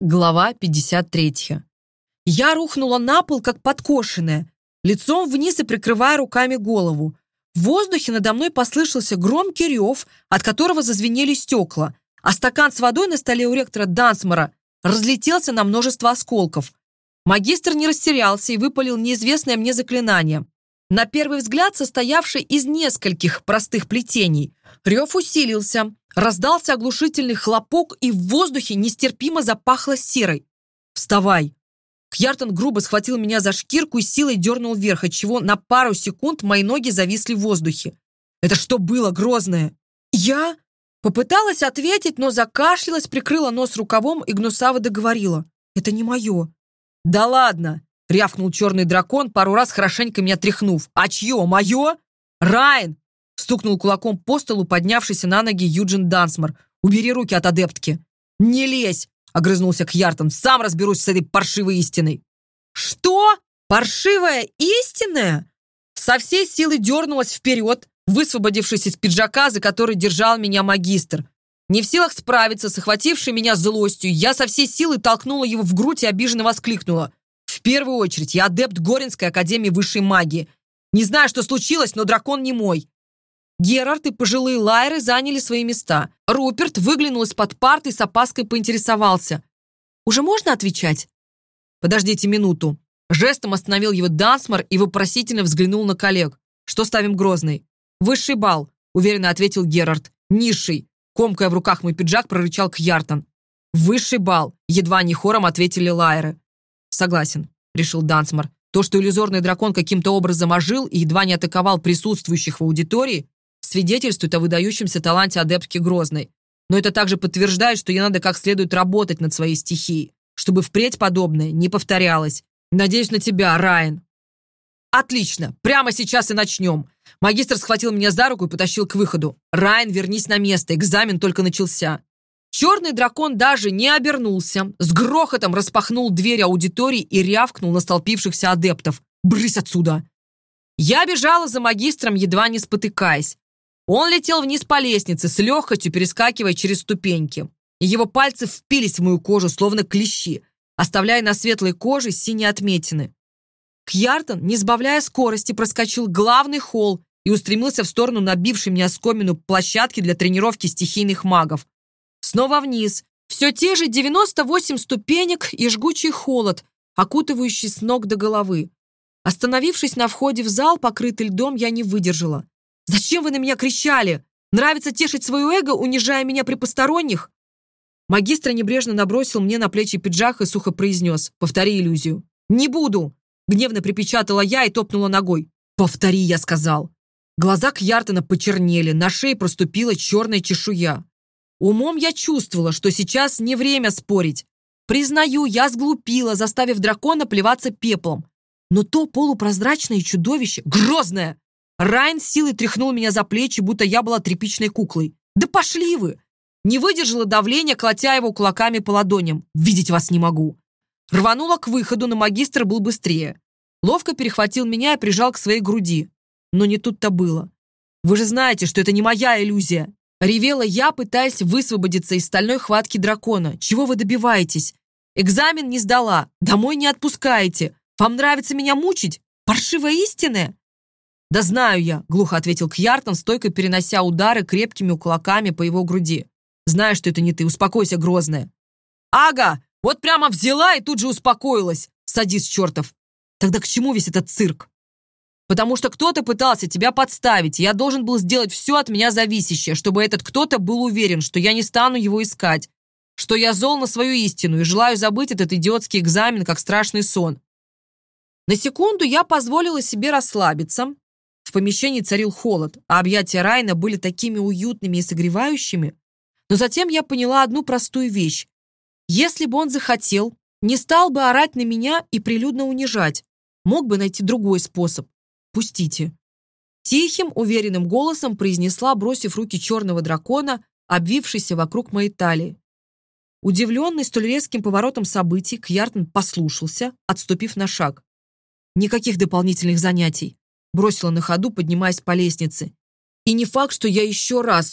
Глава 53. Я рухнула на пол, как подкошенная, лицом вниз и прикрывая руками голову. В воздухе надо мной послышался громкий рев, от которого зазвенели стекла, а стакан с водой на столе у ректора Дансмора разлетелся на множество осколков. Магистр не растерялся и выпалил неизвестное мне заклинание. На первый взгляд состоявший из нескольких простых плетений. Рев усилился, Раздался оглушительный хлопок, и в воздухе нестерпимо запахло серой. «Вставай!» Кьяртон грубо схватил меня за шкирку и силой дернул вверх, отчего на пару секунд мои ноги зависли в воздухе. «Это что было, грозное?» «Я?» Попыталась ответить, но закашлялась, прикрыла нос рукавом и гнусаво договорила. «Это не мое». «Да ладно!» — рявкнул черный дракон, пару раз хорошенько меня тряхнув. «А чье? Мое?» «Райан! Стукнул кулаком по столу поднявшийся на ноги Юджин Дансмор. «Убери руки от адептки!» «Не лезь!» — огрызнулся Кьяртон. «Сам разберусь с этой паршивой истиной!» «Что? Паршивая истинная?» Со всей силы дернулась вперед, высвободившись из пиджака, за который держал меня магистр. Не в силах справиться с охватившей меня злостью, я со всей силы толкнула его в грудь и обиженно воскликнула. «В первую очередь, я адепт Горинской академии высшей магии. Не знаю, что случилось, но дракон не мой. Герард и пожилые Лайры заняли свои места. Руперт выглянул из-под парты и с опаской поинтересовался. «Уже можно отвечать?» «Подождите минуту». Жестом остановил его Дансмор и вопросительно взглянул на коллег. «Что ставим Грозный?» «Высший бал», — уверенно ответил Герард. «Низший». Комкая в руках мой пиджак, прорычал Кьяртон. «Высший бал», — едва не хором ответили Лайры. «Согласен», — решил Дансмор. То, что иллюзорный дракон каким-то свидетельствует о выдающемся таланте адептки Грозной. Но это также подтверждает, что ей надо как следует работать над своей стихией, чтобы впредь подобное не повторялось. Надеюсь на тебя, Райан. Отлично, прямо сейчас и начнем. Магистр схватил меня за руку и потащил к выходу. Райан, вернись на место, экзамен только начался. Черный дракон даже не обернулся. С грохотом распахнул дверь аудитории и рявкнул на столпившихся адептов. «Брысь отсюда!» Я бежала за магистром, едва не спотыкаясь. Он летел вниз по лестнице, с легкостью перескакивая через ступеньки. И его пальцы впились в мою кожу, словно клещи, оставляя на светлой коже синие отметины. Кьяртон, не сбавляя скорости, проскочил главный холл и устремился в сторону набившей мне оскомину площадки для тренировки стихийных магов. Снова вниз. Все те же 98 ступенек и жгучий холод, окутывающий с ног до головы. Остановившись на входе в зал, покрытый льдом, я не выдержала. Зачем вы на меня кричали? Нравится тешить свое эго, унижая меня при посторонних?» Магистр небрежно набросил мне на плечи пиджак и сухо произнес «Повтори иллюзию». «Не буду!» Гневно припечатала я и топнула ногой. «Повтори», я сказал. Глаза Кьяртона почернели, на шее проступила черная чешуя. Умом я чувствовала, что сейчас не время спорить. Признаю, я сглупила, заставив дракона плеваться пеплом. Но то полупрозрачное чудовище, грозное, Райан силой тряхнул меня за плечи, будто я была тряпичной куклой. «Да пошли вы!» Не выдержала давления, колотя его кулаками по ладоням. «Видеть вас не могу!» Рванула к выходу, но магистр был быстрее. Ловко перехватил меня и прижал к своей груди. Но не тут-то было. «Вы же знаете, что это не моя иллюзия!» Ревела я, пытаясь высвободиться из стальной хватки дракона. «Чего вы добиваетесь? Экзамен не сдала, домой не отпускаете. Вам нравится меня мучить? Паршивая истинная?»«Да знаю я», — глухо ответил Кьяртон, стойко перенося удары крепкими кулаками по его груди. «Знаю, что это не ты. Успокойся, грозная». «Ага! Вот прямо взяла и тут же успокоилась, садист чертов. Тогда к чему весь этот цирк?» «Потому что кто-то пытался тебя подставить, и я должен был сделать все от меня зависящее, чтобы этот кто-то был уверен, что я не стану его искать, что я зол на свою истину и желаю забыть этот идиотский экзамен, как страшный сон». На секунду я позволила себе расслабиться, в помещении царил холод, а объятия Райна были такими уютными и согревающими. Но затем я поняла одну простую вещь. Если бы он захотел, не стал бы орать на меня и прилюдно унижать. Мог бы найти другой способ. Пустите. Тихим, уверенным голосом произнесла, бросив руки черного дракона, обвившийся вокруг моей талии. Удивленный столь резким поворотом событий, Кьяртон послушался, отступив на шаг. Никаких дополнительных занятий бросила на ходу, поднимаясь по лестнице. «И не факт, что я еще раз